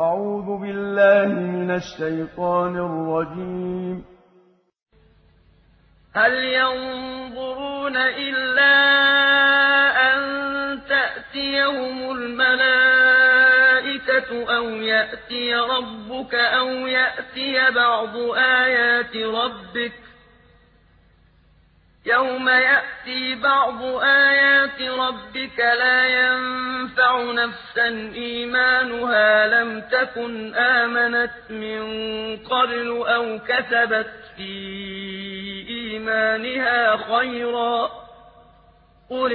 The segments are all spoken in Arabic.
أعوذ بالله من الشيطان الرجيم. هل ينظرون إلا أن تأتيهم الملائكة أو يأتي ربك أو يأتي بعض آيات ربك؟ يَوْمَ يَأْتِي بَعْضُ آيَاتِ رَبِّكَ لَا يَنفَعُ نَفْسًا إِيمَانُهَا لَمْ تَكُنْ آمَنَتْ مِن قَبْلُ أَوْ كَسَبَتْ فِي إِيمَانِهَا خَيْرًا ۗ قُلِ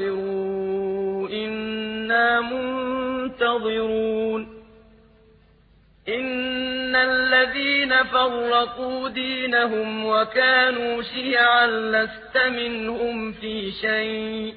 انتَظِرُوا إِنَّا مُنتَظِرُونَ إِنَّ الَّذِينَ فَرَّقُوا دِينَهُمْ وَكَانُوا شِيَعًا لَّسْتَ مِنْهُمْ فِي شَيْءٍ ۚ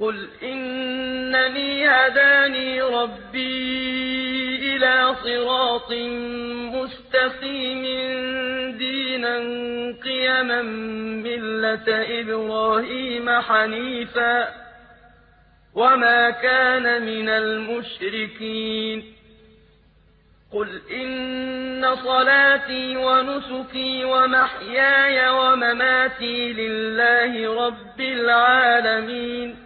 قُلْ إِنَّنِي هَدَانِي رَبِّي إِلَىٰ صِرَاطٍ مُّسْتَقِيمٍ دِينًا قِيَمًا مِّلَّةَ إِبْرَاهِيمَ حَنِيفًا وَمَا كَانَ مِنَ الْمُشْرِكِينَ قُلْ إِنَّ صَلَاتِي وَنُسُكِي وَمَحْيَايَ وَمَمَاتِي لِلَّهِ رَبِّ الْعَالَمِينَ